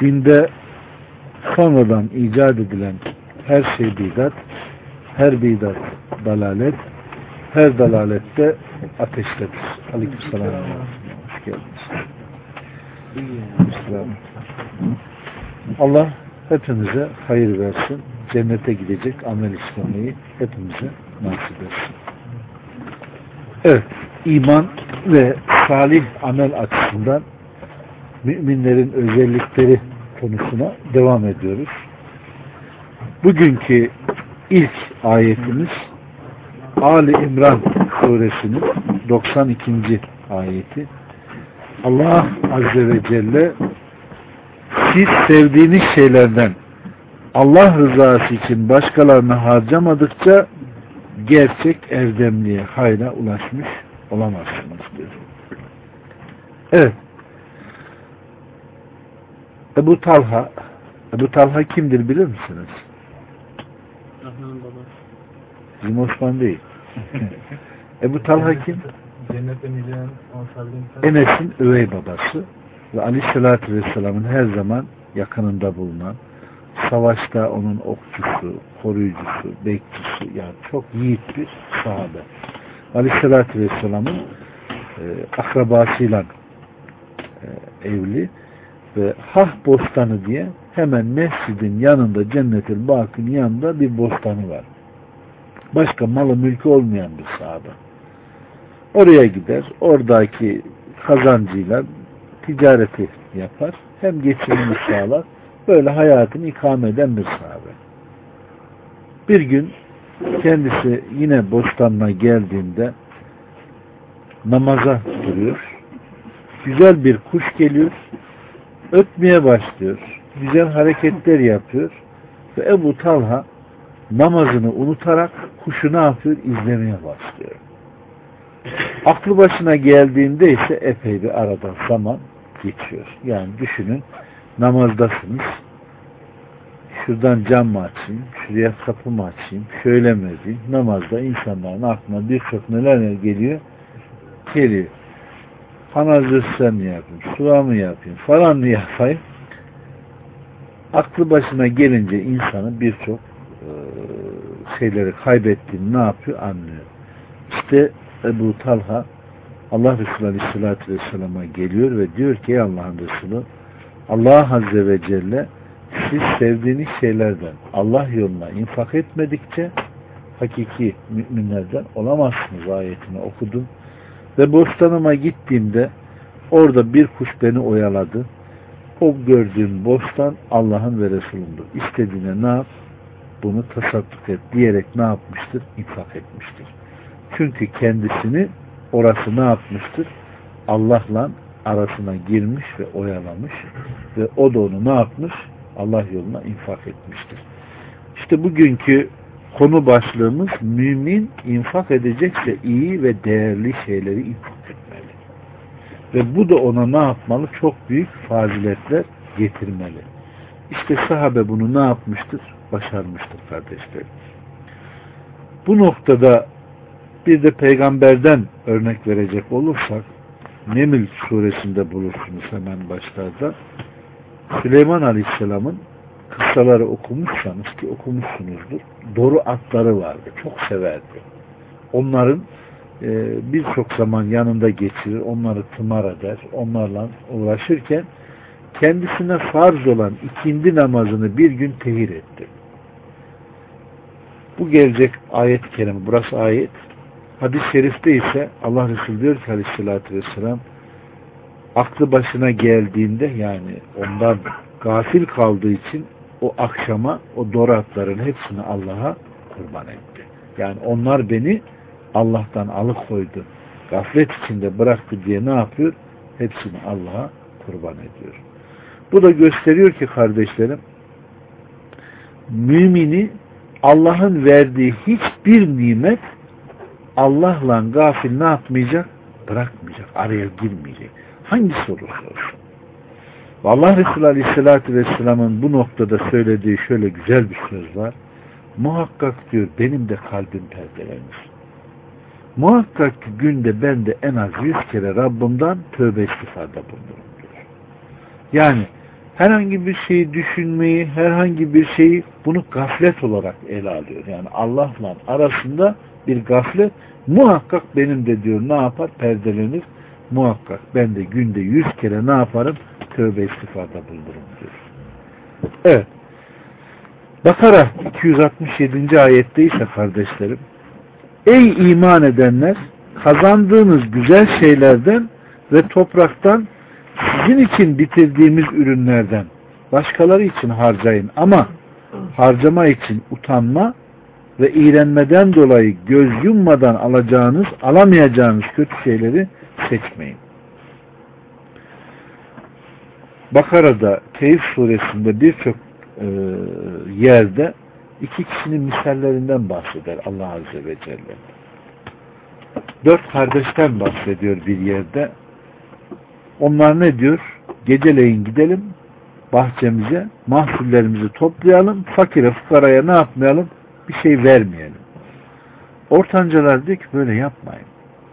Dinde sonradan icat edilen her şey bidat, her bidat dalalet, her dalalette ateştedir. Aleykümselam. Hoş geldiniz. Allah hepimize hayır versin. Cennete gidecek amel işlemeyi hepimize nasip etsin. Evet, iman ve salih amel açısından müminlerin özellikleri konusuna devam ediyoruz. Bugünkü ilk ayetimiz Ali İmran suresinin 92. ayeti. Allah Azze ve Celle siz sevdiğiniz şeylerden Allah rızası için başkalarını harcamadıkça gerçek erdemliğe hayra ulaşmış olamazsınız diyor. Evet. Ebu Talha Ebu Talha kimdir bilir misiniz? Rahman'ın babası. Bizim Osman değil. Ebu Talha kim? Enes'in övey babası ve Aleyhisselatü Vesselam'ın her zaman yakınında bulunan savaşta onun okçusu, koruyucusu, bekçisi yani çok yiğit bir sahabe. Aleyhisselatü Vesselam'ın e, akrabasıyla e, evli ve Hah Bostanı diye hemen mescidin yanında Cennet-ül Bakın yanında bir bostanı var. Başka malı mülkü olmayan bir sahabe. Oraya gider, oradaki kazancıyla ticareti yapar, hem geçimini sağlar, böyle hayatını ikame eden bir sahabe. Bir gün kendisi yine bostanına geldiğinde namaza duruyor. Güzel bir kuş geliyor, ötmeye başlıyor. Güzel hareketler yapıyor ve Ebu Talha namazını unutarak kuşu ne yapıyor? İzlemeye başlıyor. Aklı başına geldiğinde ise epey bir aradan zaman geçiyor. Yani düşünün namazdasınız. Şuradan cam mı açayım? Şuraya kapı mı açayım? Şöyle mi edeyim? Namazda insanların aklına birçok neler geliyor? Geliyor. Hanazırsa mı yapayım? Sura mı yapayım? Falan mı yapayım? Aklı başına gelince insanı birçok e, şeyleri kaybettiğini ne yapıyor? Anlıyor. İşte Ebu Talha Allah Resulü Aleyhisselatü Vesselam'a geliyor ve diyor ki Allah'ın Resulü Allah Azze ve Celle siz sevdiğiniz şeylerden Allah yoluna infak etmedikçe hakiki müminlerden olamazsınız ayetini okudum. Ve bostanıma gittiğimde orada bir kuş beni oyaladı. O gördüğüm bostan Allah'ın ve Resulündür. İstediğine ne yap? Bunu tasadduk et diyerek ne yapmıştır? İnfak etmiştir. Çünkü kendisini orası ne yapmıştır? Allah'la arasına girmiş ve oyalamış ve o da onu ne yapmış? Allah yoluna infak etmiştir. İşte bugünkü konu başlığımız mümin infak edecekse iyi ve değerli şeyleri infak etmeli. Ve bu da ona ne yapmalı? Çok büyük faziletler getirmeli. İşte sahabe bunu ne yapmıştır? Başarmıştır kardeşlerim. Bu noktada bir de peygamberden örnek verecek olursak Neml suresinde bulursunuz hemen başlarda. Süleyman Aleyhisselam'ın kıssaları okumuşsanız ki okumuşsunuzdur. Doru atları vardı. Çok severdi. Onların e, birçok zaman yanında geçirir. Onları tımar eder. Onlarla uğraşırken kendisine farz olan ikindi namazını bir gün tehir etti. Bu gelecek ayet-i kerime. Burası ayet. Hadis-i şerifte ise Allah Resulü diyor ki aleyhissalatü vesselam aklı başına geldiğinde yani ondan gafil kaldığı için o akşama o doratların hepsini Allah'a kurban etti. Yani onlar beni Allah'tan alıkoydu. Gaflet içinde bıraktı diye ne yapıyor? Hepsini Allah'a kurban ediyor. Bu da gösteriyor ki kardeşlerim mümini Allah'ın verdiği hiçbir nimet Allah'la gafil ne yapmayacak? Bırakmayacak. Araya girmeyecek. Hangisi olursa olsun. Allah Resulü Aleyhisselatü Vesselam'ın bu noktada söylediği şöyle güzel bir söz var. Muhakkak diyor benim de kalbim perdelenir. Muhakkak ki günde ben de en az yüz kere Rabbimden tövbe istifada bulunurum diyor. Yani herhangi bir şeyi düşünmeyi, herhangi bir şeyi bunu gaflet olarak ele alıyor. Yani Allah'la arasında bir gaflet muhakkak benim de diyor ne yapar? Perdelenir. Muhakkak ben de günde yüz kere ne yaparım? Tövbe istifada bulunurum diyor. Evet. Bakara 267. ayette ise kardeşlerim Ey iman edenler kazandığınız güzel şeylerden ve topraktan sizin için bitirdiğimiz ürünlerden başkaları için harcayın ama harcama için utanma ve iğrenmeden dolayı göz yummadan alacağınız, alamayacağınız kötü şeyleri seçmeyin. Bakara'da Keyif suresinde birçok e, yerde iki kişinin misallerinden bahseder Allah Azze ve Celle. Dört kardeşten bahsediyor bir yerde. Onlar ne diyor? Geceleyin gidelim bahçemize, mahsullerimizi toplayalım, fakire fukaraya ne yapmayalım? Bir şey vermeyelim. Ortancalar diyor ki böyle yapmayın.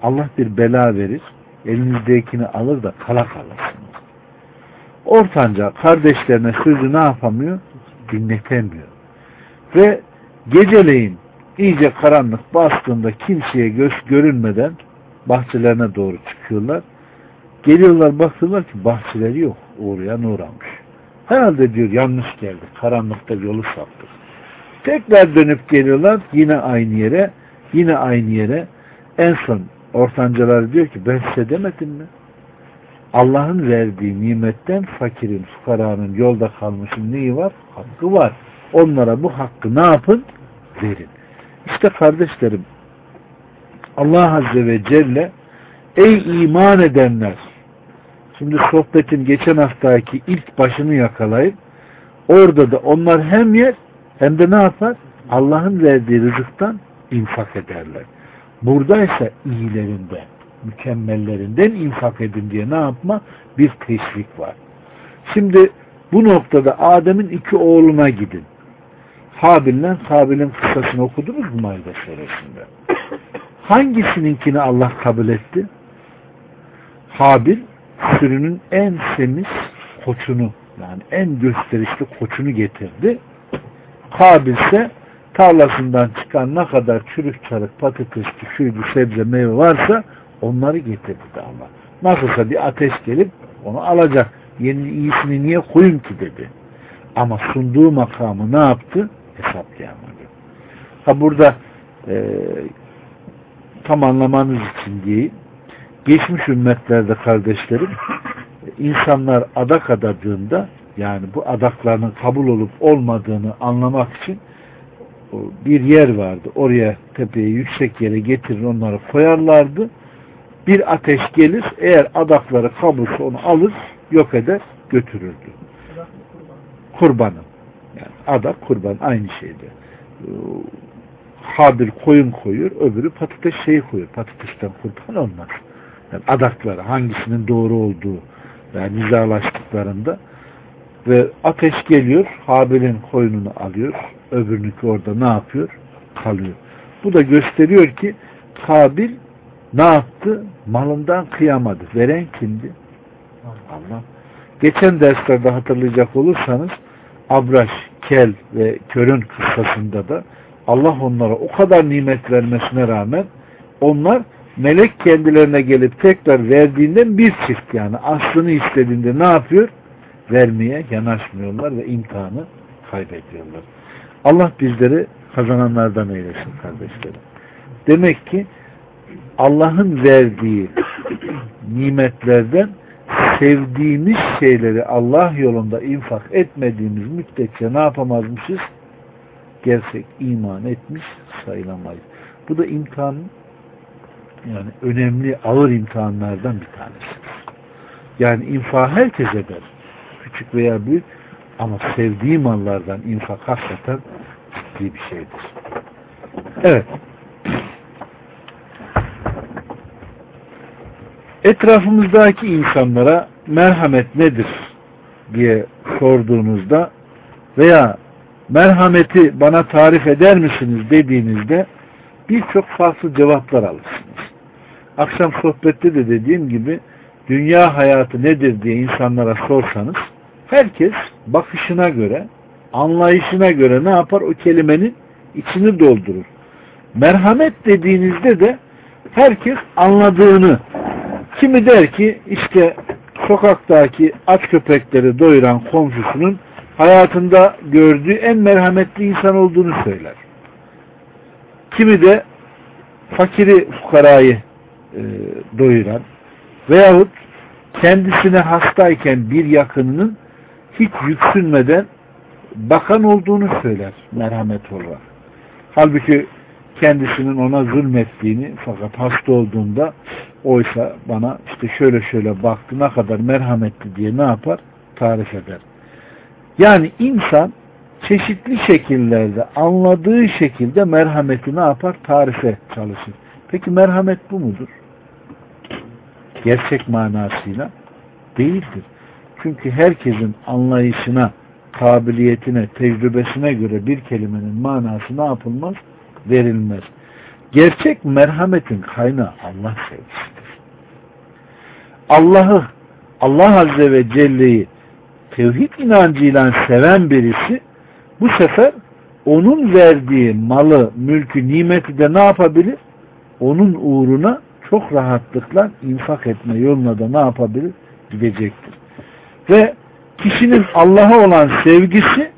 Allah bir bela verir, elinizdekini alır da kala kalırsınız. Ortanca kardeşlerine sözü ne yapamıyor? Dinletemiyor. Ve geceleyin iyice karanlık bastığında kimseye göz görünmeden bahçelerine doğru çıkıyorlar. Geliyorlar bakıyorlar ki bahçeleri yok. Uğrayan uğramış. Herhalde diyor yanlış geldi. Karanlıkta yolu saptık. Tekrar dönüp geliyorlar yine aynı yere yine aynı yere en son ortancalar diyor ki ben size demedim mi? Allah'ın verdiği nimetten fakirin, fukaranın yolda kalmışın neyi var? Hakkı var. Onlara bu hakkı ne yapın? Verin. İşte kardeşlerim Allah Azze ve Celle ey iman edenler şimdi sohbetin geçen haftaki ilk başını yakalayıp orada da onlar hem yer hem de ne yapar? Allah'ın verdiği rızıktan infak ederler. Buradaysa iyilerinden, mükemmellerinden infak edin diye ne yapma? Bir teşvik var. Şimdi bu noktada Adem'in iki oğluna gidin. Habil'le Kabil'in kıssasını okudunuz mu Maide suresinde? Hangisininkini Allah kabul etti? Habil sürünün en semiz koçunu yani en gösterişli koçunu getirdi. Kabil ise tarlasından çıkan ne kadar çürük çarık patatesli şuydu sebze meyve varsa onları getirdi Allah. Nasılsa bir ateş gelip onu alacak. Yeni iyisini niye koyayım ki dedi. Ama sunduğu makamı ne yaptı? hesaplayamadı. Ha burada e, tam anlamanız için diyeyim. Geçmiş ümmetlerde kardeşlerim insanlar adak adadığında yani bu adaklarının kabul olup olmadığını anlamak için bir yer vardı. Oraya tepeye yüksek yere getirir onları koyarlardı. Bir ateş gelir eğer adakları kabulse onu alır yok eder götürürdü. Kurbanın. Yani adak kurban aynı şeyde. Ee, Habil koyun koyuyor, öbürü patates şeyi koyuyor. Patatesten kurban olmaz. Yani adakları hangisinin doğru olduğu yani nizalaştıklarında ve ateş geliyor, Habil'in koyununu alıyor, öbürününki orada ne yapıyor? Kalıyor. Bu da gösteriyor ki Habil ne yaptı? Malından kıyamadı. Veren kimdi? Allah. Geçen derslerde hatırlayacak olursanız Abraş, Kel ve Kör'ün kıssasında da Allah onlara o kadar nimet vermesine rağmen onlar melek kendilerine gelip tekrar verdiğinden bir çift yani aslını istediğinde ne yapıyor? Vermeye yanaşmıyorlar ve imtihanı kaybediyorlar. Allah bizleri kazananlardan eylesin kardeşlerim. Demek ki Allah'ın verdiği nimetlerden sevdiğimiz şeyleri Allah yolunda infak etmediğimiz müddetçe ne yapamazmışız? Gerçek iman etmiş sayılamayız. Bu da imtihan yani önemli ağır imtihanlardan bir tanesi. Yani infak herkes eder. Küçük veya büyük ama sevdiği mallardan infak hakikaten ciddi bir şeydir. Evet. Etrafımızdaki insanlara merhamet nedir diye sorduğunuzda veya merhameti bana tarif eder misiniz dediğinizde birçok farklı cevaplar alırsınız. Akşam sohbette de dediğim gibi dünya hayatı nedir diye insanlara sorsanız herkes bakışına göre, anlayışına göre ne yapar? O kelimenin içini doldurur. Merhamet dediğinizde de herkes anladığını kimi der ki işte sokaktaki aç köpekleri doyuran komşusunun hayatında gördüğü en merhametli insan olduğunu söyler. Kimi de fakiri fukarayı e, doyuran veyahut kendisine hastayken bir yakınının hiç yüksünmeden bakan olduğunu söyler merhamet olarak. Halbuki kendisinin ona zulmettiğini fakat hasta olduğunda oysa bana işte şöyle şöyle baktı ne kadar merhametli diye ne yapar? Tarif eder. Yani insan çeşitli şekillerde anladığı şekilde merhameti ne yapar? Tarife çalışır. Peki merhamet bu mudur? Gerçek manasıyla değildir. Çünkü herkesin anlayışına, kabiliyetine, tecrübesine göre bir kelimenin manası ne yapılmaz? Verilmez. Gerçek merhametin kaynağı Allah sevgisidir. Allah'ı, Allah Azze ve Celle'yi tevhid inancıyla seven birisi bu sefer onun verdiği malı, mülkü, nimeti de ne yapabilir? Onun uğruna çok rahatlıkla infak etme yoluna da ne yapabilir? Gidecektir. Ve kişinin Allah'a olan sevgisi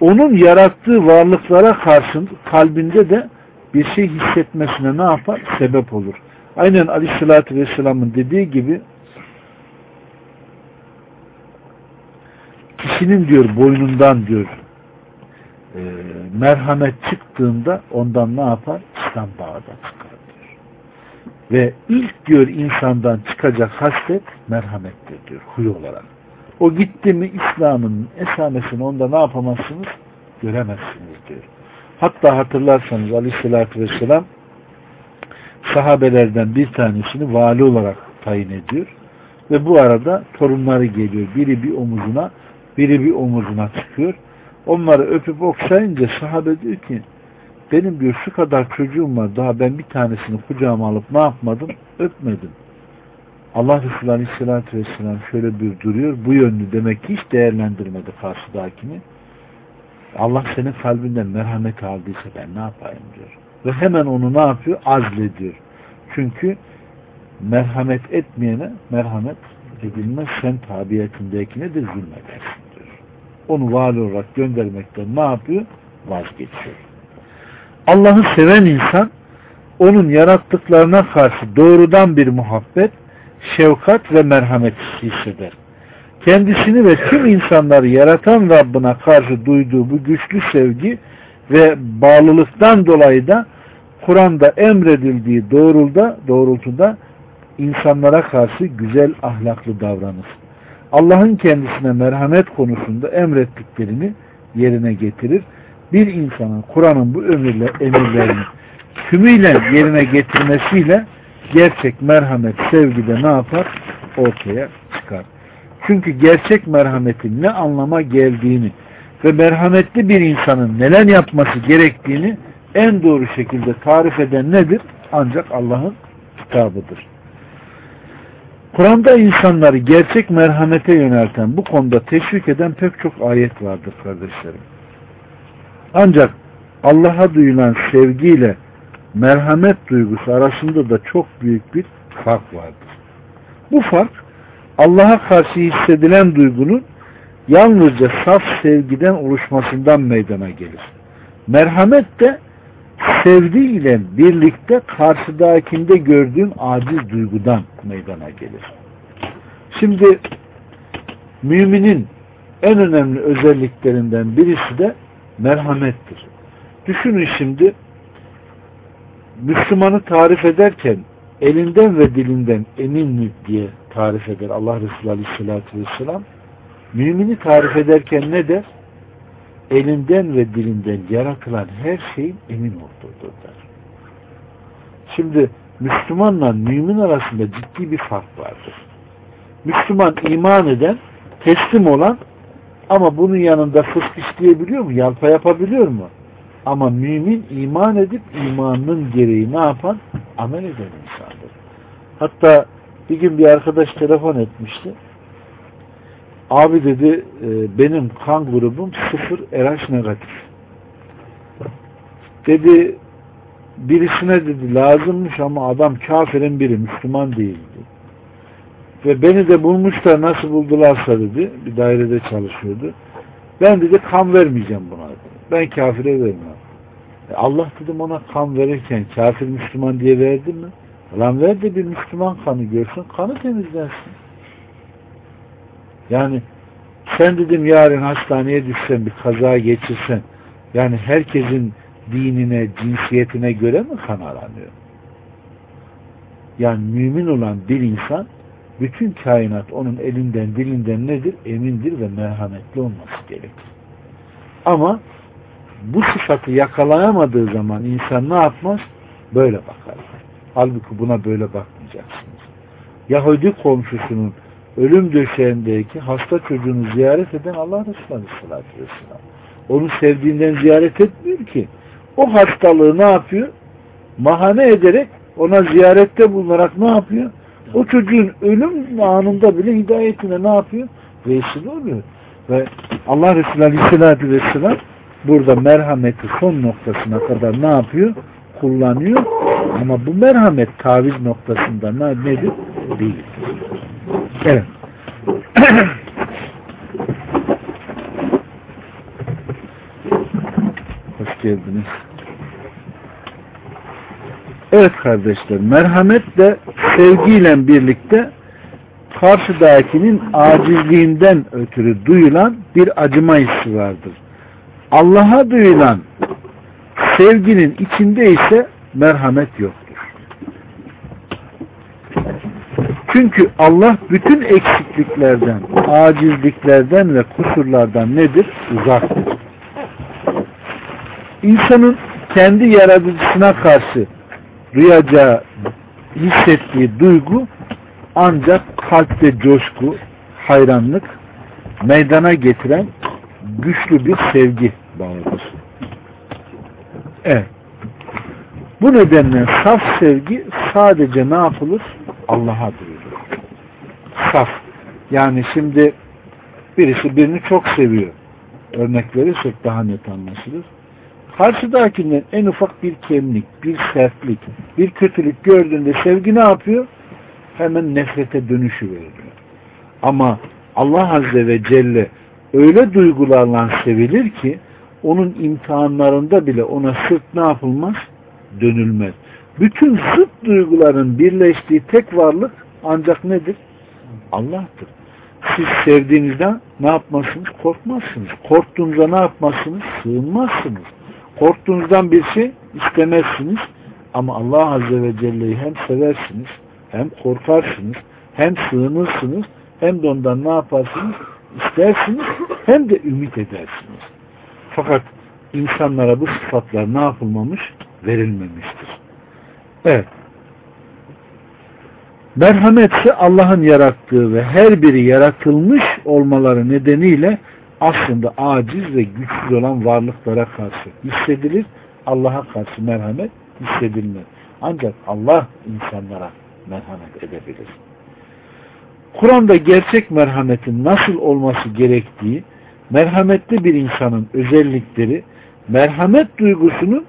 onun yarattığı varlıklara karşı kalbinde de bir şey hissetmesine ne yapar? Sebep olur. Aynen Aleyhisselatü Vesselam'ın dediği gibi kişinin diyor boynundan diyor e, merhamet çıktığında ondan ne yapar? İslam bağı çıkar diyor. Ve ilk diyor insandan çıkacak hasret merhamettir diyor huy olarak. O gitti mi İslam'ın esamesini onda ne yapamazsınız? Göremezsiniz diyor. Hatta hatırlarsanız aleyhissalatü vesselam sahabelerden bir tanesini vali olarak tayin ediyor. Ve bu arada torunları geliyor. Biri bir omuzuna, biri bir omuzuna çıkıyor. Onları öpüp okşayınca sahabe diyor ki benim diyor şu kadar çocuğum var daha ben bir tanesini kucağıma alıp ne yapmadım? Öpmedim. Allah Resulü Aleyhisselatü Vesselam şöyle bir duruyor. Bu yönlü demek ki hiç değerlendirmedi karşıdakini. Allah senin kalbinden merhamet aldıysa ben ne yapayım diyor. Ve hemen onu ne yapıyor? Azlediyor. Çünkü merhamet etmeyene merhamet edilmez. Sen tabiyetindekine de zulmedersin diyor. Onu vali olarak göndermekten ne yapıyor? Vazgeçiyor. Allah'ı seven insan onun yarattıklarına karşı doğrudan bir muhabbet, şefkat ve merhamet hisseder. Kendisini ve tüm insanları yaratan Rabbine karşı duyduğu bu güçlü sevgi ve bağlılıktan dolayı da Kur'an'da emredildiği doğrulda, doğrultuda insanlara karşı güzel ahlaklı davranır. Allah'ın kendisine merhamet konusunda emrettiklerini yerine getirir. Bir insanın Kur'an'ın bu emirle, emirlerini tümüyle yerine getirmesiyle gerçek merhamet, sevgide ne yapar? Ortaya çıkar. Çünkü gerçek merhametin ne anlama geldiğini ve merhametli bir insanın neler yapması gerektiğini en doğru şekilde tarif eden nedir? Ancak Allah'ın kitabıdır. Kur'an'da insanları gerçek merhamete yönelten, bu konuda teşvik eden pek çok ayet vardır kardeşlerim. Ancak Allah'a duyulan sevgiyle merhamet duygusu arasında da çok büyük bir fark vardır. Bu fark Allah'a karşı hissedilen duygunun yalnızca saf sevgiden oluşmasından meydana gelir. Merhamet de sevdiği ile birlikte karşıdakinde gördüğün aciz duygudan meydana gelir. Şimdi müminin en önemli özelliklerinden birisi de merhamettir. Düşünün şimdi Müslümanı tarif ederken elinden ve dilinden emin mi diye tarif eder Allah Resulü Aleyhisselatü Vesselam. Mümini tarif ederken ne der? Elinden ve dilinden yaratılan her şeyin emin olduğudur der. Şimdi Müslümanla mümin arasında ciddi bir fark vardır. Müslüman iman eden, teslim olan ama bunun yanında fısk işleyebiliyor mu? Yalpa yapabiliyor mu? Ama mümin iman edip imanının gereği ne yapan? Amel eden insandır. Hatta bir gün bir arkadaş telefon etmişti. Abi dedi e, benim kan grubum sıfır RH negatif. Dedi birisine dedi lazımmış ama adam kafirin biri Müslüman değildi. Ve beni de bulmuşlar nasıl buldularsa dedi bir dairede çalışıyordu. Ben dedi kan vermeyeceğim buna. Ben kafire vermem. E Allah dedim ona kan verirken kafir Müslüman diye verdi mi? Lan ver de bir Müslüman kanı görsün, kanı temizlensin. Yani sen dedim yarın hastaneye düşsen, bir kaza geçirsen, yani herkesin dinine, cinsiyetine göre mi kan aranıyor? Yani mümin olan bir insan, bütün kainat onun elinden, dilinden nedir? Emindir ve merhametli olması gerekir. Ama bu sıfatı yakalayamadığı zaman insan ne yapmaz? Böyle bakar. Halbuki buna böyle bakmayacaksınız. Yahudi komşusunun ölüm döşeğindeki hasta çocuğunu ziyaret eden Allah Resulü Aleyhisselatü Vesselam. Onu sevdiğinden ziyaret etmiyor ki. O hastalığı ne yapıyor? Mahane ederek ona ziyarette bulunarak ne yapıyor? O çocuğun ölüm anında bile hidayetine ne yapıyor? Vesile oluyor. Ve Allah Resulü Aleyhisselatü Vesselam burada merhameti son noktasına kadar ne yapıyor? Kullanıyor. Ama bu merhamet taviz noktasında ne, nedir? Değil. Evet. Hoş geldiniz. Evet kardeşler, merhamet de sevgiyle birlikte karşıdakinin acizliğinden ötürü duyulan bir acıma hissi vardır. Allah'a duyulan sevginin içinde ise merhamet yoktur. Çünkü Allah bütün eksikliklerden, acizliklerden ve kusurlardan nedir? Uzaktır. İnsanın kendi yaratıcısına karşı duyacağı, hissettiği duygu ancak kalpte coşku, hayranlık meydana getiren güçlü bir sevgi bağıdır. Evet. Bu nedenle saf sevgi sadece ne yapılır? Allah'a duyulur. Saf. Yani şimdi birisi birini çok seviyor. Örnek verirsek daha net anlaşılır. Karşıdakinden en ufak bir kemlik, bir sertlik, bir kötülük gördüğünde sevgi ne yapıyor? Hemen nefrete dönüşü veriyor. Ama Allah Azze ve Celle öyle duygularla sevilir ki onun imtihanlarında bile ona sırt ne yapılmaz? Dönülmez. Bütün zıt duyguların birleştiği tek varlık ancak nedir? Allah'tır. Siz sevdiğinizden ne yapmazsınız? Korkmazsınız. Korktuğunuzda ne yapmazsınız? Sığınmazsınız. Korktuğunuzdan bir şey istemezsiniz. Ama Allah Azze ve Celle'yi hem seversiniz, hem korkarsınız, hem sığınırsınız, hem de ondan ne yaparsınız? İstersiniz, hem de ümit edersiniz. Fakat insanlara bu sıfatlar ne yapılmamış? Verilmemiştir. Evet. Merhamet Allah'ın yarattığı ve her biri yaratılmış olmaları nedeniyle aslında aciz ve güçsüz olan varlıklara karşı hissedilir. Allah'a karşı merhamet hissedilmez. Ancak Allah insanlara merhamet edebilir. Kur'an'da gerçek merhametin nasıl olması gerektiği, merhametli bir insanın özellikleri, merhamet duygusunun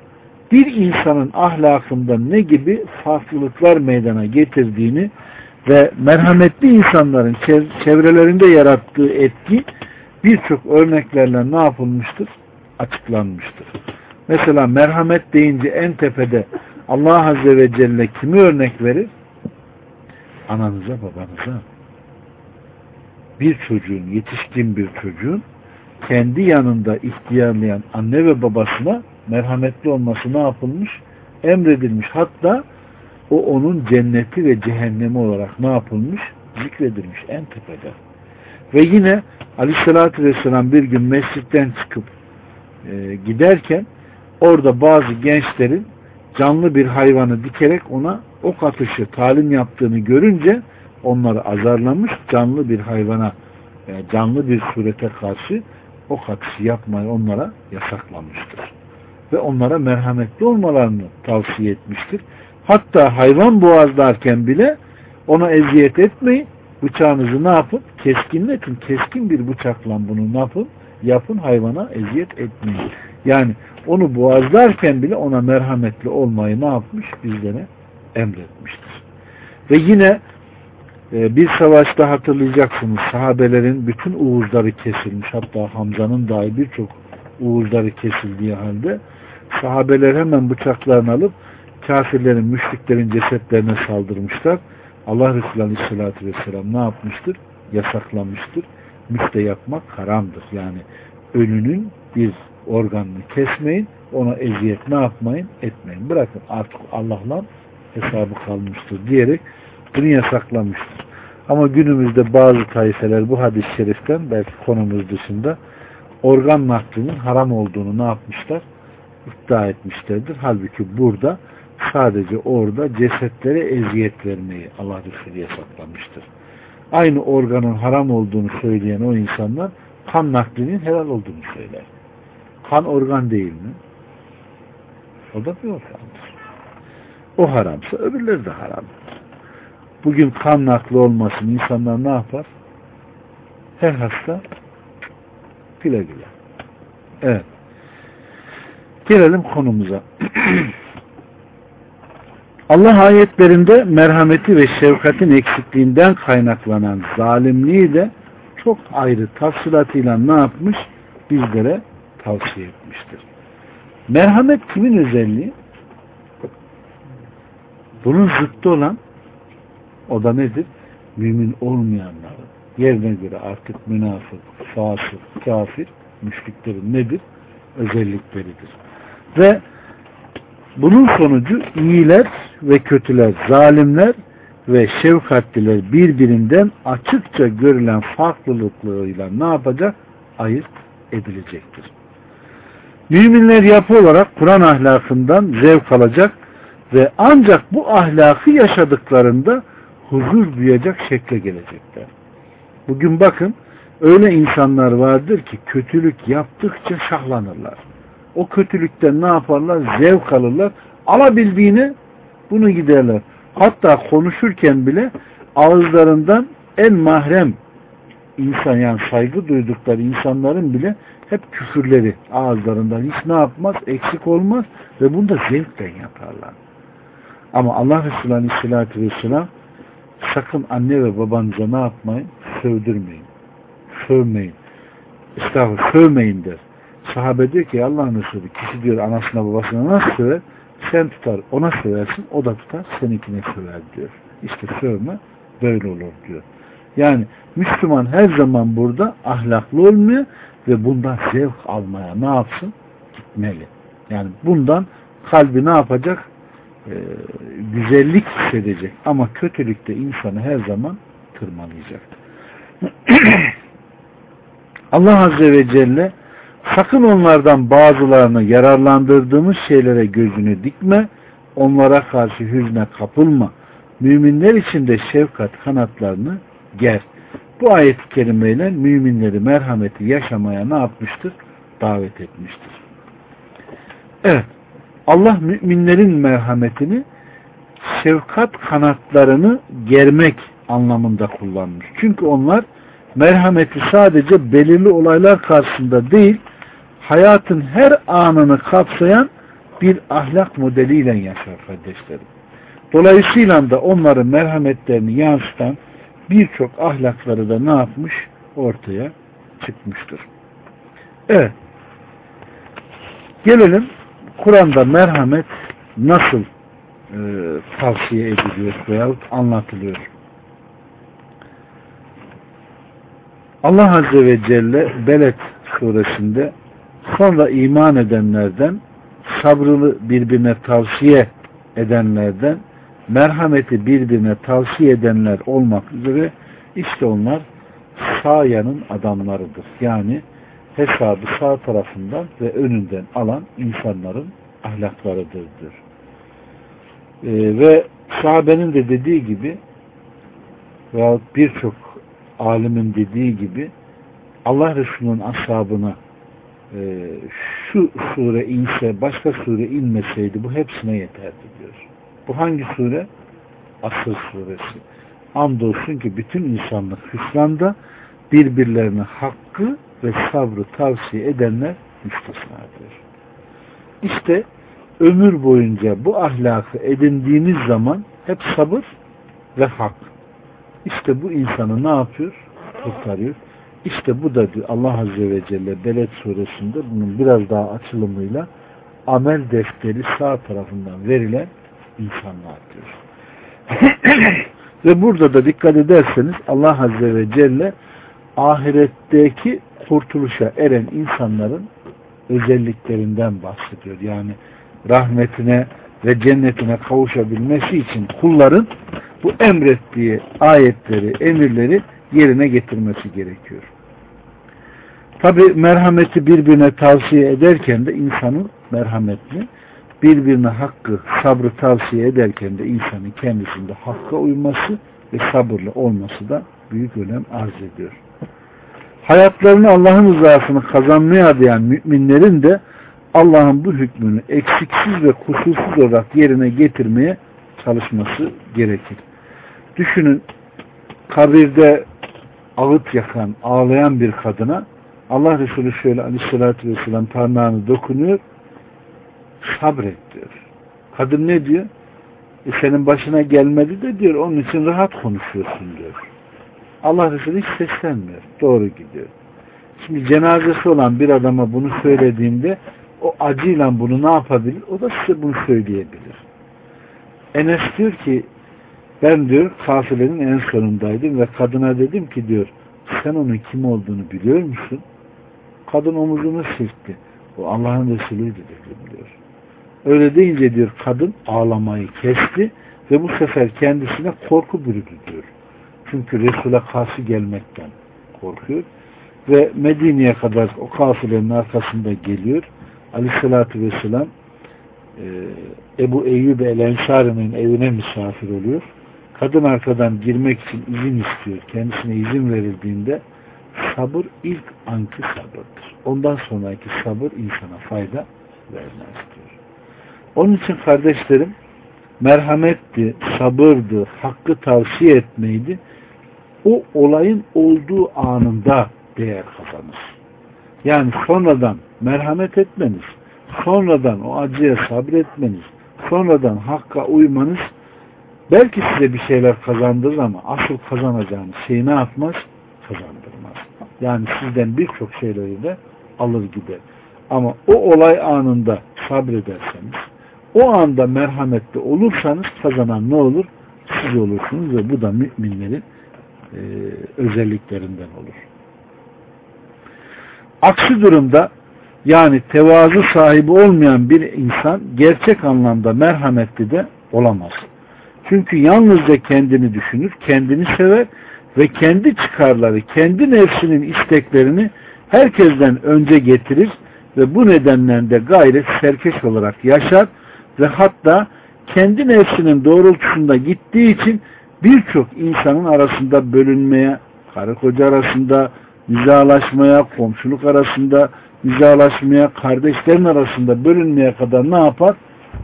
bir insanın ahlakında ne gibi farklılıklar meydana getirdiğini ve merhametli insanların çevrelerinde yarattığı etki birçok örneklerle ne yapılmıştır? Açıklanmıştır. Mesela merhamet deyince en tepede Allah Azze ve Celle kimi örnek verir? Ananıza, babanıza. Bir çocuğun, yetişkin bir çocuğun kendi yanında ihtiyarlayan anne ve babasına merhametli olması ne yapılmış? Emredilmiş. Hatta o onun cenneti ve cehennemi olarak ne yapılmış? Zikredilmiş en tepede. Ve yine Aleyhisselatü Vesselam bir gün mescitten çıkıp e, giderken orada bazı gençlerin canlı bir hayvanı dikerek ona ok atışı talim yaptığını görünce onları azarlamış canlı bir hayvana e, canlı bir surete karşı ok atışı yapmayı onlara yasaklamıştır. Ve onlara merhametli olmalarını tavsiye etmiştir. Hatta hayvan boğazlarken bile ona eziyet etmeyin. Bıçağınızı ne yapın? Keskinletin. Keskin bir bıçakla bunu ne yapın? Yapın hayvana eziyet etmeyin. Yani onu boğazlarken bile ona merhametli olmayı ne yapmış? Bizlere emretmiştir. Ve yine bir savaşta hatırlayacaksınız sahabelerin bütün uğuzları kesilmiş. Hatta Hamza'nın dahi birçok uğuzları kesildiği halde sahabeler hemen bıçaklarını alıp kafirlerin, müşriklerin cesetlerine saldırmışlar. Allah Resulü Aleyhisselatü Vesselam ne yapmıştır? Yasaklamıştır. Müste yapmak haramdır. Yani ölünün bir organını kesmeyin, ona eziyet ne yapmayın? Etmeyin. Bırakın artık Allah'la hesabı kalmıştır diyerek bunu yasaklamıştır. Ama günümüzde bazı tayfeler bu hadis-i şeriften belki konumuz dışında organ naklinin haram olduğunu ne yapmışlar? iddia etmişlerdir. Halbuki burada sadece orada cesetlere eziyet vermeyi Allah Resulü yasaklamıştır. Aynı organın haram olduğunu söyleyen o insanlar kan naklinin helal olduğunu söyler. Kan organ değil mi? O da bir organdır. O haramsa öbürleri de haram. Bugün kan nakli olmasın insanlar ne yapar? Her hasta güle güle. Evet. Gelelim konumuza. Allah ayetlerinde merhameti ve şefkatin eksikliğinden kaynaklanan zalimliği de çok ayrı tafsilatıyla ne yapmış? Bizlere tavsiye etmiştir. Merhamet kimin özelliği? Bunun zıttı olan o da nedir? Mümin olmayanların yerine göre artık münafık, fasık, kafir, müşriklerin nedir? Özellikleridir. Ve bunun sonucu iyiler ve kötüler, zalimler ve şefkatliler birbirinden açıkça görülen farklılıklarıyla ne yapacak? Ayırt edilecektir. Müminler yapı olarak Kur'an ahlakından zevk alacak ve ancak bu ahlakı yaşadıklarında huzur duyacak şekle gelecekler. Bugün bakın öyle insanlar vardır ki kötülük yaptıkça şahlanırlar. O kötülükten ne yaparlar? Zevk alırlar. Alabildiğini bunu giderler. Hatta konuşurken bile ağızlarından en mahrem insan yani saygı duydukları insanların bile hep küfürleri ağızlarından hiç ne yapmaz? Eksik olmaz ve bunu da zevkten yaparlar. Ama Allah Resulü Aleyhisselatü Vesselam sakın anne ve babanıza ne yapmayın? Sövdürmeyin. Sövmeyin. Estağfurullah sövmeyin der. Sahabe diyor ki Allah'ın Resulü kişi diyor anasına babasına nasıl söver? Sen tutar ona söversin o da tutar seninkine söver diyor. İşte sövme böyle olur diyor. Yani Müslüman her zaman burada ahlaklı olmuyor ve bundan zevk almaya ne yapsın? Gitmeli. Yani bundan kalbi ne yapacak? Ee, güzellik hissedecek. Ama kötülükte insanı her zaman tırmalayacak. Allah Azze ve Celle sakın onlardan bazılarını yararlandırdığımız şeylere gözünü dikme, onlara karşı hüzne kapılma. Müminler için de şefkat kanatlarını ger. Bu ayet-i kerimeyle müminleri merhameti yaşamaya ne yapmıştır? Davet etmiştir. Evet. Allah müminlerin merhametini şefkat kanatlarını germek anlamında kullanmış. Çünkü onlar merhameti sadece belirli olaylar karşısında değil, hayatın her anını kapsayan bir ahlak modeliyle yaşar kardeşlerim. Dolayısıyla da onların merhametlerini yansıtan birçok ahlakları da ne yapmış? Ortaya çıkmıştır. Evet. Gelelim Kur'an'da merhamet nasıl e, tavsiye ediliyor veya anlatılıyor. Allah Azze ve Celle Beled suresinde sonra iman edenlerden sabrını birbirine tavsiye edenlerden merhameti birbirine tavsiye edenler olmak üzere işte onlar sağ yanın adamlarıdır. Yani hesabı sağ tarafından ve önünden alan insanların ahlaklarıdır. Ee, ve sahabenin de dediği gibi veya birçok alimin dediği gibi Allah Resulü'nün ashabına e, şu sure inse başka sure inmeseydi bu hepsine yeterdi diyor. Bu hangi sure? Asır suresi. Andolsun ki bütün insanlık hüsranda birbirlerine hakkı ve sabrı tavsiye edenler müstesnadır. İşte ömür boyunca bu ahlakı edindiğimiz zaman hep sabır ve hak. İşte bu insanı ne yapıyor? Kurtarıyor. İşte bu da diyor Allah Azze ve Celle Beled suresinde bunun biraz daha açılımıyla amel defteri sağ tarafından verilen insanlar diyor. ve burada da dikkat ederseniz Allah Azze ve Celle ahiretteki kurtuluşa eren insanların özelliklerinden bahsediyor. Yani rahmetine ve cennetine kavuşabilmesi için kulların bu emrettiği ayetleri, emirleri yerine getirmesi gerekiyor. Tabi merhameti birbirine tavsiye ederken de insanın merhametli, birbirine hakkı, sabrı tavsiye ederken de insanın kendisinde hakka uyması ve sabırlı olması da büyük önem arz ediyor. Hayatlarını Allah'ın rızasını kazanmaya adayan müminlerin de Allah'ın bu hükmünü eksiksiz ve kusursuz olarak yerine getirmeye çalışması gerekir. Düşünün kabirde ağıt yakan, ağlayan bir kadına Allah Resulü şöyle aleyhissalatü vesselam parmağını dokunuyor sabret diyor. Kadın ne diyor? E senin başına gelmedi de diyor onun için rahat konuşuyorsun diyor. Allah Resulü hiç seslenmiyor. Doğru gidiyor. Şimdi cenazesi olan bir adama bunu söylediğinde o acıyla bunu ne yapabilir? O da size bunu söyleyebilir. Enes diyor ki ben diyor kafilenin en sonundaydım ve kadına dedim ki diyor sen onun kim olduğunu biliyor musun? Kadın omuzunu silkti. O Allah'ın Resulü'ydü dedim diyor. Öyle deyince diyor kadın ağlamayı kesti ve bu sefer kendisine korku bürüdü diyor. Çünkü Resul'e karşı gelmekten korkuyor. Ve Medine'ye kadar o kafilerin arkasında geliyor. Aleyhissalatü vesselam e, Ebu Eyyub el-Ensari'nin evine misafir oluyor. Kadın arkadan girmek için izin istiyor. Kendisine izin verildiğinde sabır ilk anki sabırdır. Ondan sonraki sabır insana fayda vermez diyor. Onun için kardeşlerim merhametti, sabırdı, hakkı tavsiye etmeydi. O olayın olduğu anında değer kazanır. Yani sonradan merhamet etmeniz, sonradan o acıya sabretmeniz, sonradan hakka uymanız belki size bir şeyler kazandırır ama asıl kazanacağınız şeyi ne yapmaz? Kazandırmaz. Yani sizden birçok şeyleri de alır gider. Ama o olay anında sabrederseniz, o anda merhametli olursanız kazanan ne olur? Siz olursunuz ve bu da müminlerin e, özelliklerinden olur. Aksi durumda yani tevazu sahibi olmayan bir insan gerçek anlamda merhametli de olamaz. Çünkü yalnızca kendini düşünür, kendini sever ve kendi çıkarları, kendi nefsinin isteklerini herkesten önce getirir ve bu nedenle de gayret serkeş olarak yaşar ve hatta kendi nefsinin doğrultusunda gittiği için birçok insanın arasında bölünmeye, karı koca arasında nizalaşmaya, komşuluk arasında nizalaşmaya, kardeşlerin arasında bölünmeye kadar ne yapar?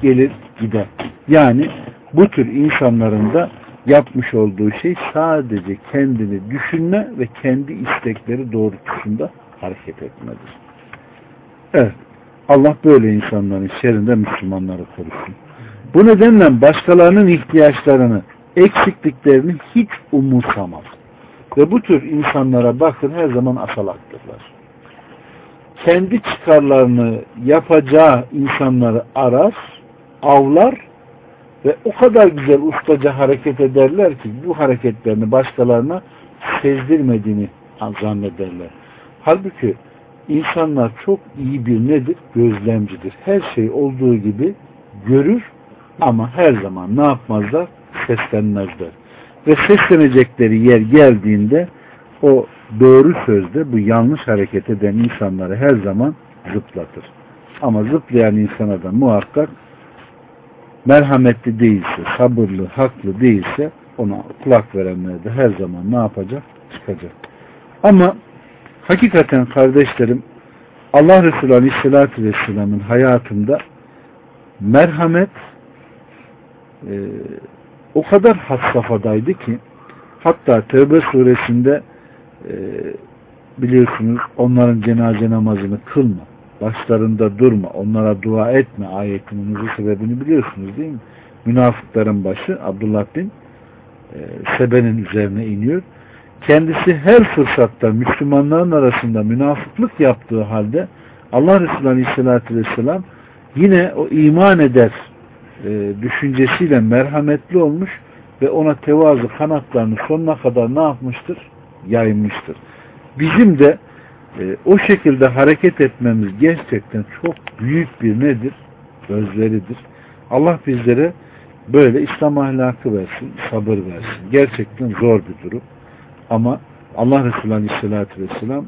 Gelir gider. Yani bu tür insanların da yapmış olduğu şey sadece kendini düşünme ve kendi istekleri doğrultusunda hareket etmedir. Evet. Allah böyle insanların şerinde Müslümanları korusun. Bu nedenle başkalarının ihtiyaçlarını, eksikliklerini hiç umursamaz. Ve bu tür insanlara bakın her zaman asalaktırlar. Kendi çıkarlarını yapacağı insanları arar, avlar ve o kadar güzel ustaca hareket ederler ki bu hareketlerini başkalarına sezdirmediğini zannederler. Halbuki insanlar çok iyi bir nedir? Gözlemcidir. Her şey olduğu gibi görür Ama her zaman ne yapmazlar? Seslenmezler. Ve seslenecekleri yer geldiğinde o doğru sözde bu yanlış hareket eden insanları her zaman zıplatır. Ama zıplayan insana da muhakkak merhametli değilse, sabırlı, haklı değilse ona kulak verenler de her zaman ne yapacak? Çıkacak. Ama hakikaten kardeşlerim Allah Resulü Aleyhisselatü Vesselam'ın hayatında merhamet e, o kadar had safhadaydı ki hatta Tevbe suresinde e, biliyorsunuz onların cenaze namazını kılma başlarında durma, onlara dua etme ayetinin sebebini biliyorsunuz değil mi? Münafıkların başı Abdullah bin e, Sebe'nin üzerine iniyor. Kendisi her fırsatta Müslümanların arasında münafıklık yaptığı halde Allah Resulü Aleyhisselatü Vesselam yine o iman eder düşüncesiyle merhametli olmuş ve ona tevazu kanatlarını sonuna kadar ne yapmıştır? Yaymıştır. Bizim de e, o şekilde hareket etmemiz gerçekten çok büyük bir nedir? Özveridir. Allah bizlere böyle İslam ahlakı versin, sabır versin. Gerçekten zor bir durum. Ama Allah Resulü Aleyhisselatü Vesselam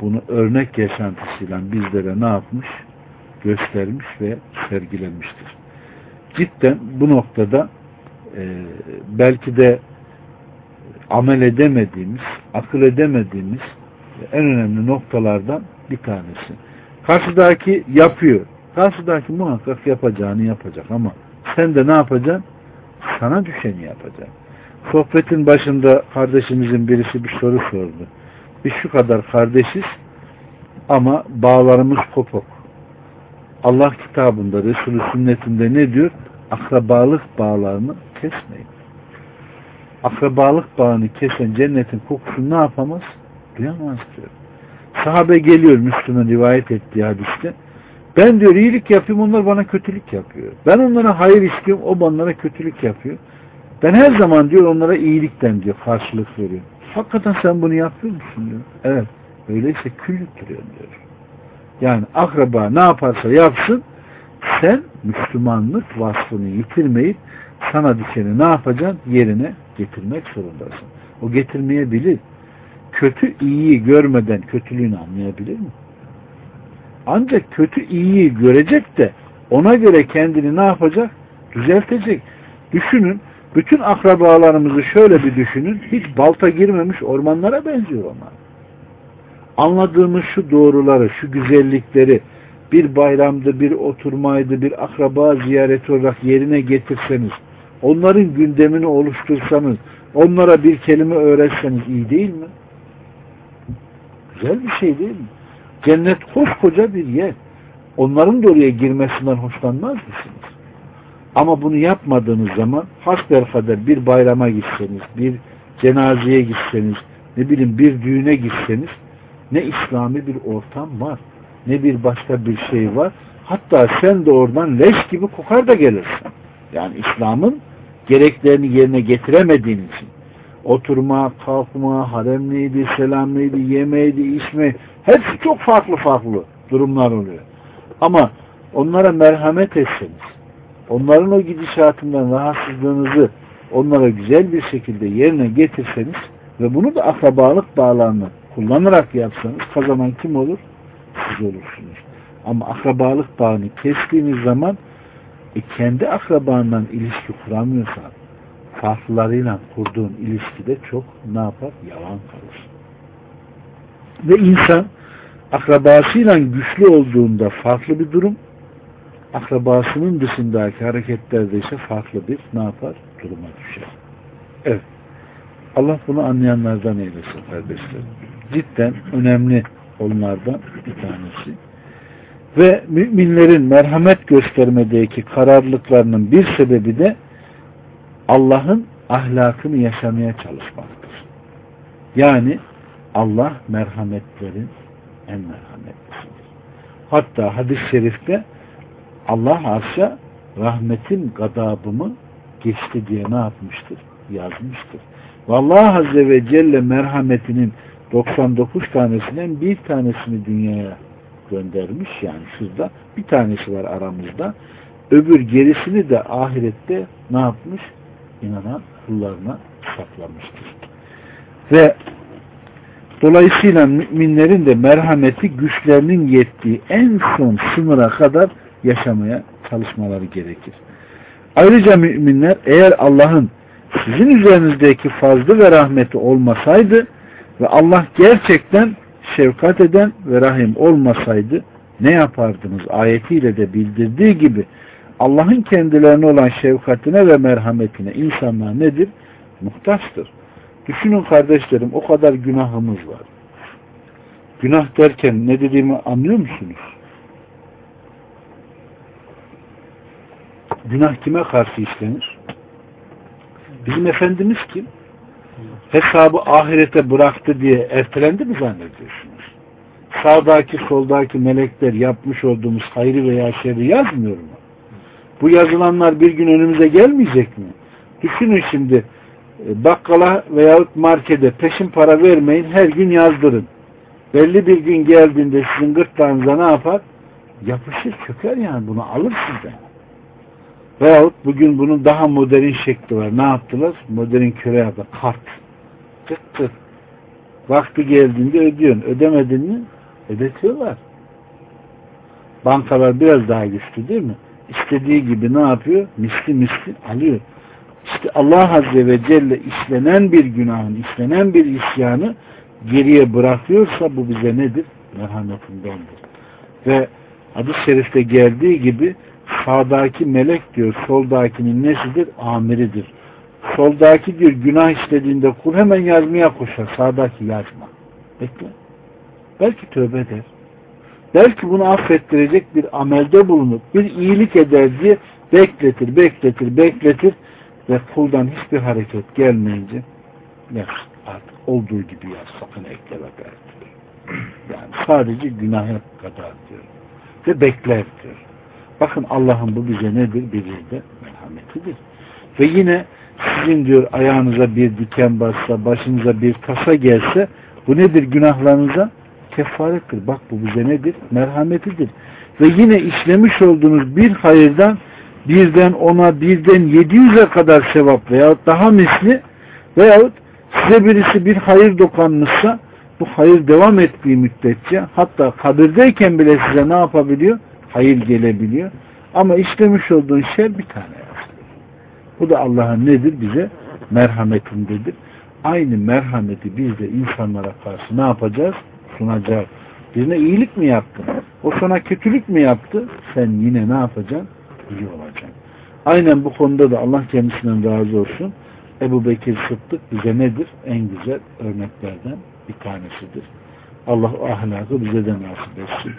bunu örnek yaşantısıyla bizlere ne yapmış? Göstermiş ve sergilemiştir. Cidden bu noktada e, belki de amel edemediğimiz, akıl edemediğimiz en önemli noktalardan bir tanesi. Karşıdaki yapıyor. Karşıdaki muhakkak yapacağını yapacak ama sen de ne yapacaksın? Sana düşeni yapacaksın. Sohbetin başında kardeşimizin birisi bir soru sordu. Biz şu kadar kardeşiz ama bağlarımız kopuk. Allah kitabında, Resulü sünnetinde ne diyor? Akrabalık bağlarını kesmeyin. Akrabalık bağını kesen cennetin kokusunu ne yapamaz? Duyamaz diyor. Sahabe geliyor Müslüm'ün rivayet ettiği hadiste. Ben diyor iyilik yapayım onlar bana kötülük yapıyor. Ben onlara hayır istiyorum o onlara kötülük yapıyor. Ben her zaman diyor onlara iyilikten diyor karşılık veriyor. Hakikaten sen bunu yapıyor musun diyor. Evet. Öyleyse küllük diyor. Yani akraba ne yaparsa yapsın sen Müslümanlık vasfını yitirmeyip sana düşeni ne yapacaksın? Yerine getirmek zorundasın. O getirmeyebilir kötü iyiyi görmeden kötülüğünü anlayabilir mi? Ancak kötü iyiyi görecek de ona göre kendini ne yapacak? Düzeltecek. Düşünün, bütün akrabalarımızı şöyle bir düşünün, hiç balta girmemiş ormanlara benziyor onlar. Anladığımız şu doğruları, şu güzellikleri bir bayramdı, bir oturmaydı, bir akraba ziyareti olarak yerine getirseniz, onların gündemini oluştursanız, onlara bir kelime öğretseniz iyi değil mi? Güzel bir şey değil mi? Cennet koskoca bir yer. Onların da oraya girmesinden hoşlanmaz mısınız? Ama bunu yapmadığınız zaman hasbelkader bir bayrama gitseniz, bir cenazeye gitseniz, ne bileyim bir düğüne gitseniz ne İslami bir ortam var, ne bir başka bir şey var. Hatta sen de oradan leş gibi kokar da gelirsin. Yani İslam'ın gereklerini yerine getiremediğin için oturma, kalkma, haremliydi, selamlıydı, yemeydi, içme, hepsi çok farklı farklı durumlar oluyor. Ama onlara merhamet etseniz, onların o gidişatından rahatsızlığınızı onlara güzel bir şekilde yerine getirseniz ve bunu da akrabalık bağlarını kullanarak yapsanız kazanan kim olur? Siz olursunuz. Ama akrabalık bağını kestiğiniz zaman e, kendi akrabandan ilişki kuramıyorsan farklılarıyla kurduğun ilişkide çok ne yapar? Yalan kalır. Ve insan akrabasıyla güçlü olduğunda farklı bir durum, akrabasının dışındaki hareketlerde ise farklı bir ne yapar? Duruma düşer. Evet. Allah bunu anlayanlardan eylesin kardeşlerim. Cidden önemli onlardan bir tanesi. Ve müminlerin merhamet göstermedeki kararlılıklarının bir sebebi de Allah'ın ahlakını yaşamaya çalışmaktır. Yani Allah merhametlerin en merhametlisidir. Hatta hadis-i şerifte Allah arşa rahmetin gadabımı geçti diye ne yapmıştır? Yazmıştır. Ve Allah Azze ve Celle merhametinin 99 tanesinden bir tanesini dünyaya göndermiş. Yani şurada bir tanesi var aramızda. öbür gerisini de ahirette ne yapmış? İnanan kullarına saklamıştır. Ve dolayısıyla müminlerin de merhameti güçlerinin yettiği en son sınıra kadar yaşamaya çalışmaları gerekir. Ayrıca müminler eğer Allah'ın sizin üzerinizdeki fazlı ve rahmeti olmasaydı ve Allah gerçekten şefkat eden ve rahim olmasaydı ne yapardınız ayetiyle de bildirdiği gibi Allah'ın kendilerine olan şefkatine ve merhametine insanlar nedir? Muhtaçtır. Düşünün kardeşlerim o kadar günahımız var. Günah derken ne dediğimi anlıyor musunuz? Günah kime karşı işlenir? Bizim Efendimiz kim? Hesabı ahirete bıraktı diye ertelendi mi zannediyorsunuz? Sağdaki soldaki melekler yapmış olduğumuz hayrı veya şerri yazmıyor mu? Bu yazılanlar bir gün önümüze gelmeyecek mi? Düşünün şimdi e, bakkala veyahut markete peşin para vermeyin her gün yazdırın. Belli bir gün geldiğinde sizin gırtlağınıza ne yapar? Yapışır çöker yani bunu alır sizden. Veyahut bugün bunun daha modern şekli var. Ne yaptılar? Modern köre yaptı. Kart. Tık. Vakti geldiğinde ödüyorsun. Ödemedin mi? Ödetiyorlar. Bankalar biraz daha güçlü değil mi? İstediği gibi ne yapıyor? Misli misli alıyor. İşte Allah Azze ve Celle işlenen bir günahın, işlenen bir isyanı geriye bırakıyorsa bu bize nedir? Merhametindendir. Ve hadis-i şerifte geldiği gibi sağdaki melek diyor soldakinin nesidir? Amiridir. Soldaki diyor günah işlediğinde kul hemen yazmaya koşar. Sağdaki yazma. Bekle. Belki tövbe eder. Belki bunu affettirecek bir amelde bulunur. Bir iyilik eder diye bekletir, bekletir, bekletir ve kuldan hiçbir hareket gelmeyince yaz artık olduğu gibi yaz sakın ekleme diyor. Yani sadece günaha kadar diyor. Ve bekler diyor. Bakın Allah'ın bu bize nedir? Bir de merhametidir. Ve yine sizin diyor ayağınıza bir diken bassa, başınıza bir tasa gelse bu nedir günahlarınıza? Kefarettir. Bak bu bize nedir? Merhametidir. Ve yine işlemiş olduğunuz bir hayırdan birden ona birden yedi yüze kadar sevap veyahut daha misli veyahut size birisi bir hayır dokanmışsa bu hayır devam ettiği müddetçe hatta kabirdeyken bile size ne yapabiliyor? Hayır gelebiliyor. Ama işlemiş olduğun şer bir tane. Bu da Allah'ın nedir? Bize merhametindedir. Aynı merhameti biz de insanlara karşı ne yapacağız? Sunacağız. Birine iyilik mi yaptın? O sana kötülük mü yaptı? Sen yine ne yapacaksın? İyi olacaksın. Aynen bu konuda da Allah kendisinden razı olsun. Ebu Bekir Sıddık bize nedir? En güzel örneklerden bir tanesidir. Allah ahlakı bize de nasip etsin.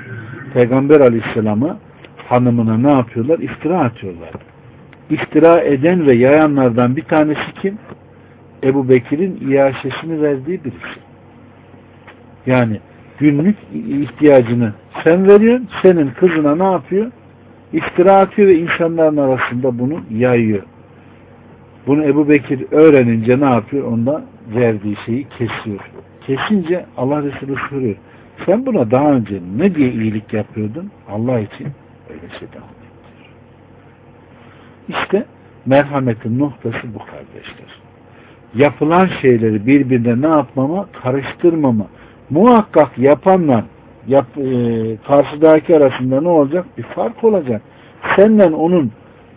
Peygamber Aleyhisselam'a hanımına ne yapıyorlar? İftira atıyorlar. İftira eden ve yayanlardan bir tanesi kim? Ebu Bekir'in iaşesini verdiği birisi. Yani günlük ihtiyacını sen veriyorsun, senin kızına ne yapıyor? İftira atıyor ve insanların arasında bunu yayıyor. Bunu Ebu Bekir öğrenince ne yapıyor? Onda verdiği şeyi kesiyor. Kesince Allah Resulü soruyor. Sen buna daha önce ne diye iyilik yapıyordun? Allah için öyle şey ettiriyor. İşte merhametin noktası bu kardeşler. Yapılan şeyleri birbirine ne yapmama? Karıştırmama. Muhakkak yapanla yap, e, karşıdaki arasında ne olacak? Bir fark olacak. Senden onun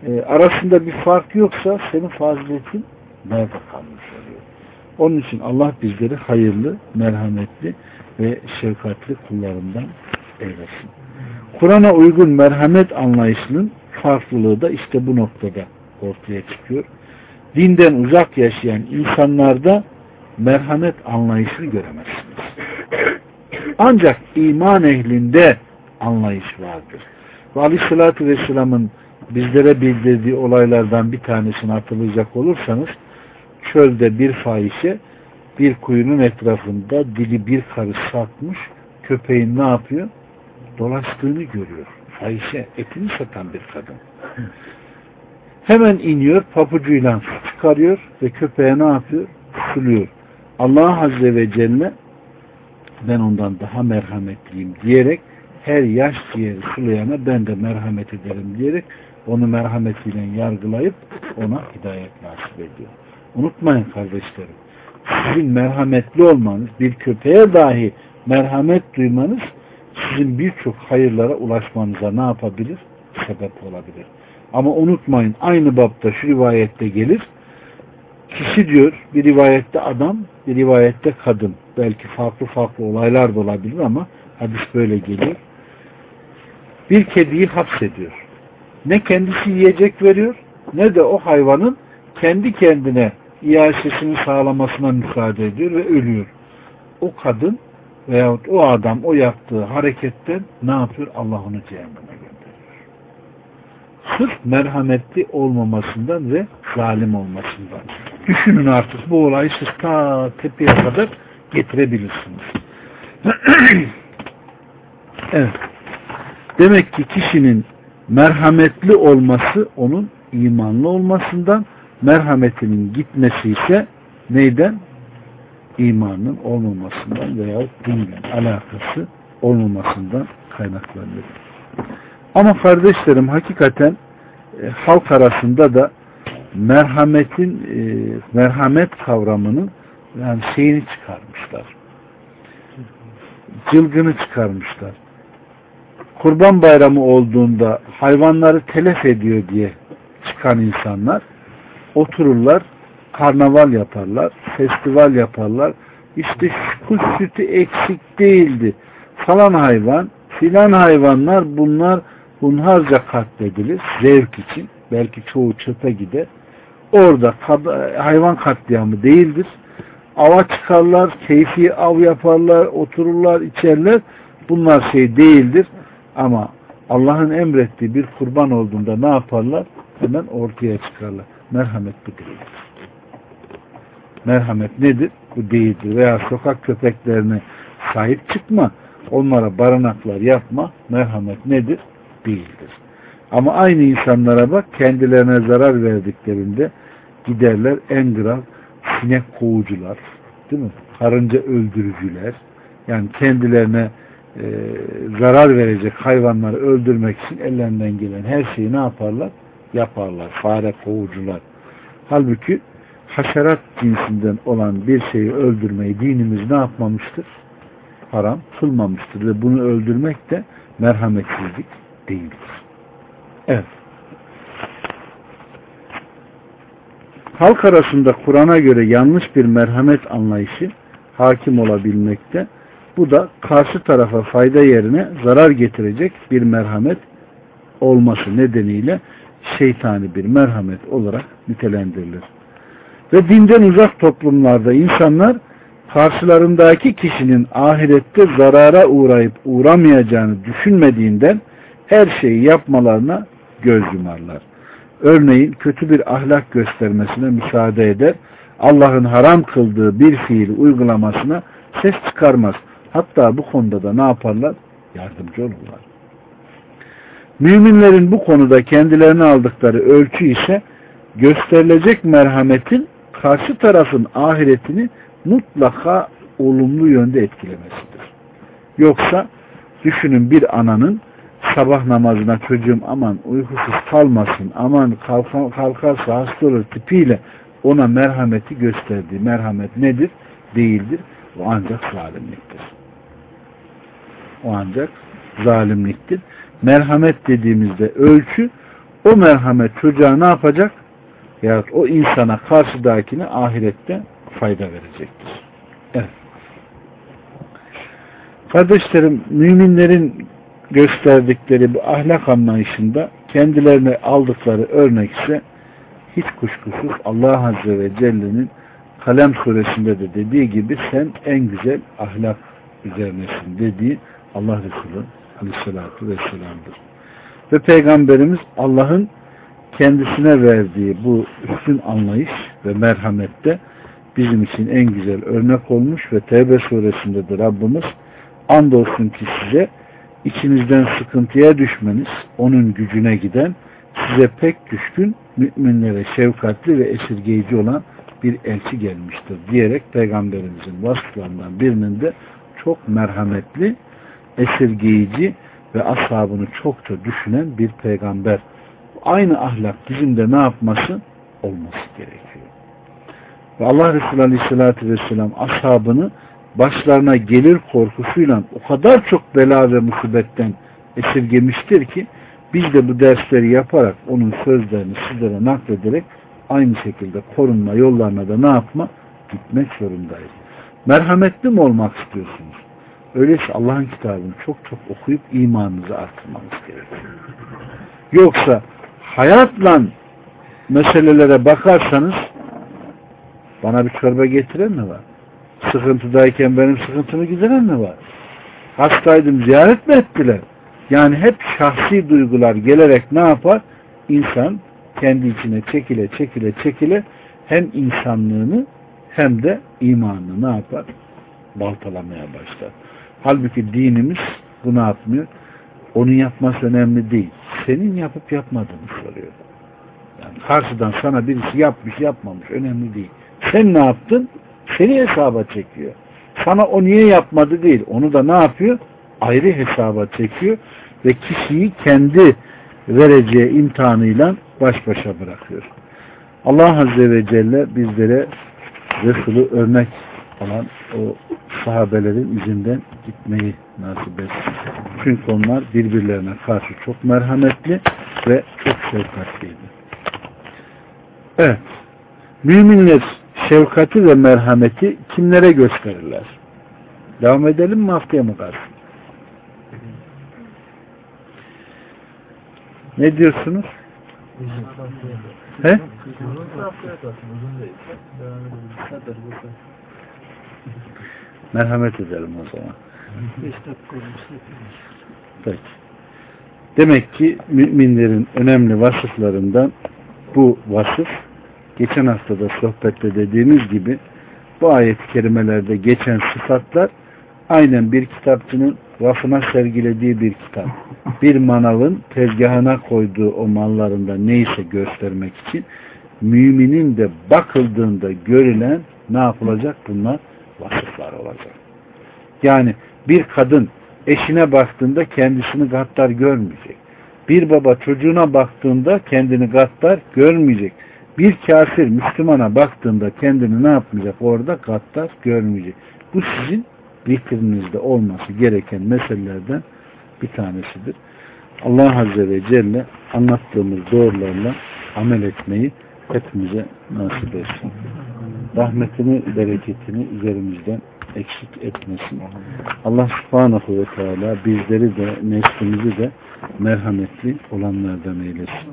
e, arasında bir fark yoksa senin faziletin nerede kalmış oluyor? Onun için Allah bizleri hayırlı, merhametli ve şefkatli kullarından eylesin. Kur'an'a uygun merhamet anlayışının farklılığı da işte bu noktada ortaya çıkıyor. Dinden uzak yaşayan insanlarda merhamet anlayışını göremezsiniz. Ancak iman ehlinde anlayış vardır. Ve Aleyhisselatü Vesselam'ın bizlere bildirdiği olaylardan bir tanesini hatırlayacak olursanız çölde bir fahişe bir kuyunun etrafında dili bir karış satmış köpeğin ne yapıyor? Dolaştığını görüyor. Fahişe etini satan bir kadın. Hemen iniyor papucuyla çıkarıyor ve köpeğe ne yapıyor? Suluyor. Allah Azze ve Celle ben ondan daha merhametliyim diyerek her yaş ciğeri sulayana ben de merhamet ederim diyerek onu merhametiyle yargılayıp ona hidayet nasip ediyor. Unutmayın kardeşlerim. Sizin merhametli olmanız, bir köpeğe dahi merhamet duymanız sizin birçok hayırlara ulaşmanıza ne yapabilir? Sebep olabilir. Ama unutmayın aynı bapta şu rivayette gelir. Kişi diyor bir rivayette adam, bir rivayette kadın. Belki farklı farklı olaylar da olabilir ama hadis böyle geliyor. Bir kediyi hapsediyor. Ne kendisi yiyecek veriyor ne de o hayvanın kendi kendine iaşesini sağlamasına müsaade ediyor ve ölüyor. O kadın veyahut o adam o yaptığı hareketten ne yapıyor? Allah onu cehenneme gönderiyor. Sırf merhametli olmamasından ve zalim olmasından. Düşünün artık bu olayı siz ta tepeye kadar getirebilirsiniz. evet. Demek ki kişinin merhametli olması onun imanlı olmasından, merhametinin gitmesi ise neyden? İmanın olmamasından veya dinle alakası olmamasından kaynaklanıyor. Ama kardeşlerim hakikaten e, halk arasında da merhametin e, merhamet kavramının yani şeyini çıkarmışlar. Cılgını çıkarmışlar. Kurban bayramı olduğunda hayvanları telef ediyor diye çıkan insanlar otururlar karnaval yaparlar, festival yaparlar. İşte kuş sütü eksik değildi. Falan hayvan, filan hayvanlar bunlar hunharca katledilir. Zevk için. Belki çoğu çöpe gider. Orada hayvan katliamı değildir. Ava çıkarlar, keyfi av yaparlar, otururlar, içerler. Bunlar şey değildir. Ama Allah'ın emrettiği bir kurban olduğunda ne yaparlar? Hemen ortaya çıkarlar. Merhamet bu değildir. Merhamet nedir? Bu değildir. Veya sokak köpeklerine sahip çıkma, onlara barınaklar yapma, merhamet nedir? Değildir. Ama aynı insanlara bak, kendilerine zarar verdiklerinde giderler en grav sinek kovucular, değil mi? Karınca öldürücüler, yani kendilerine e, zarar verecek hayvanları öldürmek için ellerinden gelen her şeyi ne yaparlar? Yaparlar. Fare kovucular. Halbuki haşerat cinsinden olan bir şeyi öldürmeyi dinimiz ne yapmamıştır? Haram kılmamıştır ve bunu öldürmek de merhametsizlik değildir. Evet. Halk arasında Kur'an'a göre yanlış bir merhamet anlayışı hakim olabilmekte. Bu da karşı tarafa fayda yerine zarar getirecek bir merhamet olması nedeniyle şeytani bir merhamet olarak nitelendirilir. Ve dinden uzak toplumlarda insanlar karşılarındaki kişinin ahirette zarara uğrayıp uğramayacağını düşünmediğinden her şeyi yapmalarına göz yumarlar. Örneğin kötü bir ahlak göstermesine müsaade eder, Allah'ın haram kıldığı bir fiil uygulamasına ses çıkarmaz. Hatta bu konuda da ne yaparlar? Yardımcı olurlar. Müminlerin bu konuda kendilerine aldıkları ölçü ise gösterilecek merhametin karşı tarafın ahiretini mutlaka olumlu yönde etkilemesidir. Yoksa düşünün bir ananın sabah namazına çocuğum aman uykusuz kalmasın, aman kalka, kalkarsa hasta olur tipiyle ona merhameti gösterdiği merhamet nedir? Değildir. O ancak zalimliktir. O ancak zalimliktir. Merhamet dediğimizde ölçü o merhamet çocuğa ne yapacak? Yahut o insana karşıdakine ahirette fayda verecektir. Evet. Kardeşlerim, müminlerin gösterdikleri bu ahlak anlayışında kendilerine aldıkları örnek ise hiç kuşkusuz Allah Azze ve Celle'nin Kalem suresinde de dediği gibi sen en güzel ahlak üzerinesin dediği Allah Resulü Aleyhisselatü Vesselam'dır. Ve Peygamberimiz Allah'ın kendisine verdiği bu üstün anlayış ve merhamette bizim için en güzel örnek olmuş ve Tevbe suresinde de Rabbimiz. Andolsun ki size içinizden sıkıntıya düşmeniz onun gücüne giden size pek düşkün müminlere şefkatli ve esirgeyici olan bir elçi gelmiştir diyerek peygamberimizin vasıflarından birinin de çok merhametli, esirgeyici ve ashabını çokça düşünen bir peygamber aynı ahlak bizim de ne yapması? Olması gerekiyor. Ve Allah Resulü Aleyhisselatü Vesselam ashabını başlarına gelir korkusuyla o kadar çok bela ve musibetten esirgemiştir ki biz de bu dersleri yaparak onun sözlerini sizlere naklederek aynı şekilde korunma yollarına da ne yapma? Gitmek zorundayız. Merhametli mi olmak istiyorsunuz? Öyleyse Allah'ın kitabını çok çok okuyup imanınızı arttırmanız gerekiyor. Yoksa hayatla meselelere bakarsanız bana bir çorba getiren mi var? Sıkıntıdayken benim sıkıntımı gideren mi var? Hastaydım ziyaret mi ettiler? Yani hep şahsi duygular gelerek ne yapar? İnsan kendi içine çekile çekile çekile hem insanlığını hem de imanını ne yapar? Baltalamaya başlar. Halbuki dinimiz bunu yapmıyor. Onun yapması önemli değil. Senin yapıp yapmadığını soruyor. Yani karşıdan sana birisi yapmış yapmamış önemli değil. Sen ne yaptın? Seni hesaba çekiyor. Sana o niye yapmadı değil. Onu da ne yapıyor? Ayrı hesaba çekiyor ve kişiyi kendi vereceği imtihanıyla baş başa bırakıyor. Allah Azze ve Celle bizlere Resulü örnek olan o sahabelerin izinden gitmeyi nasip etsin. Çünkü onlar birbirlerine karşı çok merhametli ve çok şefkatliydi. Evet. Müminler şefkati ve merhameti kimlere gösterirler? Devam edelim mi haftaya mı kalsın? Ne diyorsunuz? He? Merhamet edelim o zaman. Peki. Demek ki müminlerin önemli vasıflarından bu vasıf geçen haftada sohbette dediğimiz gibi bu ayet-i kerimelerde geçen sıfatlar aynen bir kitapçının rafına sergilediği bir kitap. Bir manavın tezgahına koyduğu o mallarında neyse göstermek için müminin de bakıldığında görülen ne yapılacak? Bunlar vasıflar olacak. Yani bir kadın eşine baktığında kendisini gaddar görmeyecek. Bir baba çocuğuna baktığında kendini gaddar görmeyecek. Bir kafir Müslümana baktığında kendini ne yapmayacak? Orada gaddar görmeyecek. Bu sizin zikrinizde olması gereken meselelerden bir tanesidir. Allah Azze ve Celle anlattığımız doğrularla amel etmeyi hepimize nasip etsin. Rahmetini, bereketini üzerimizden eksik etmesin. Allah subhanahu ve teala bizleri de neslimizi de merhametli olanlardan eylesin.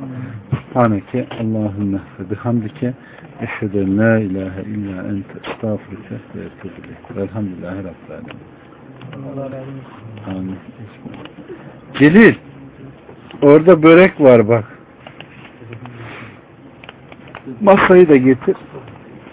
Subhaneke Allahümme ve bihamdike eşheden la ilahe illa ente estağfurike ve etubile. Velhamdülillahi Rabbil Alemin. Amin. Celil orada börek var bak. Masayı da getir.